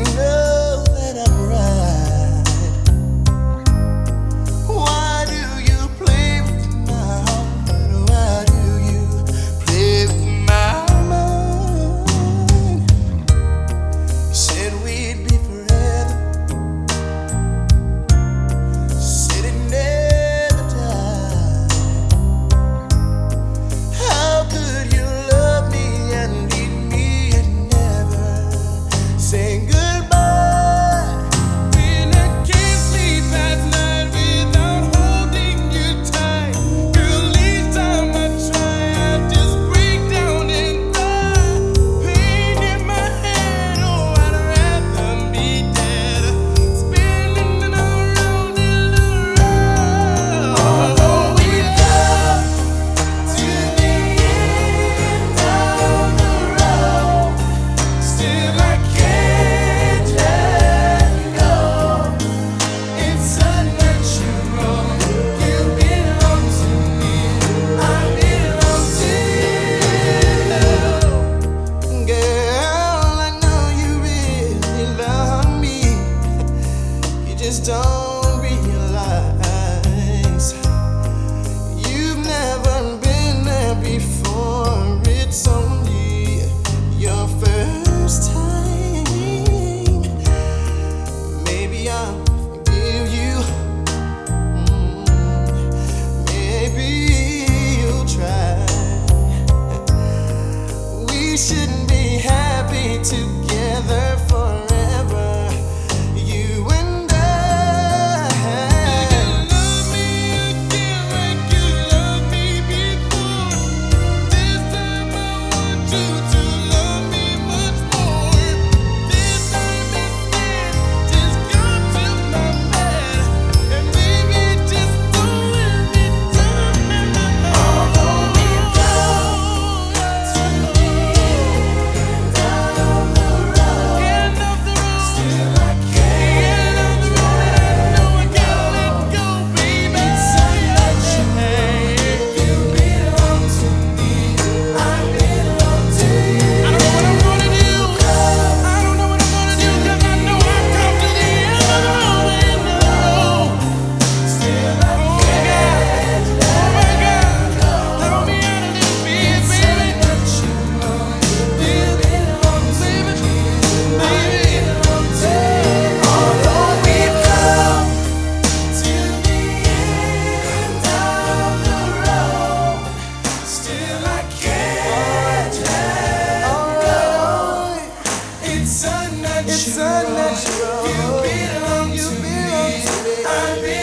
enough. shouldn't be happy together for I'll be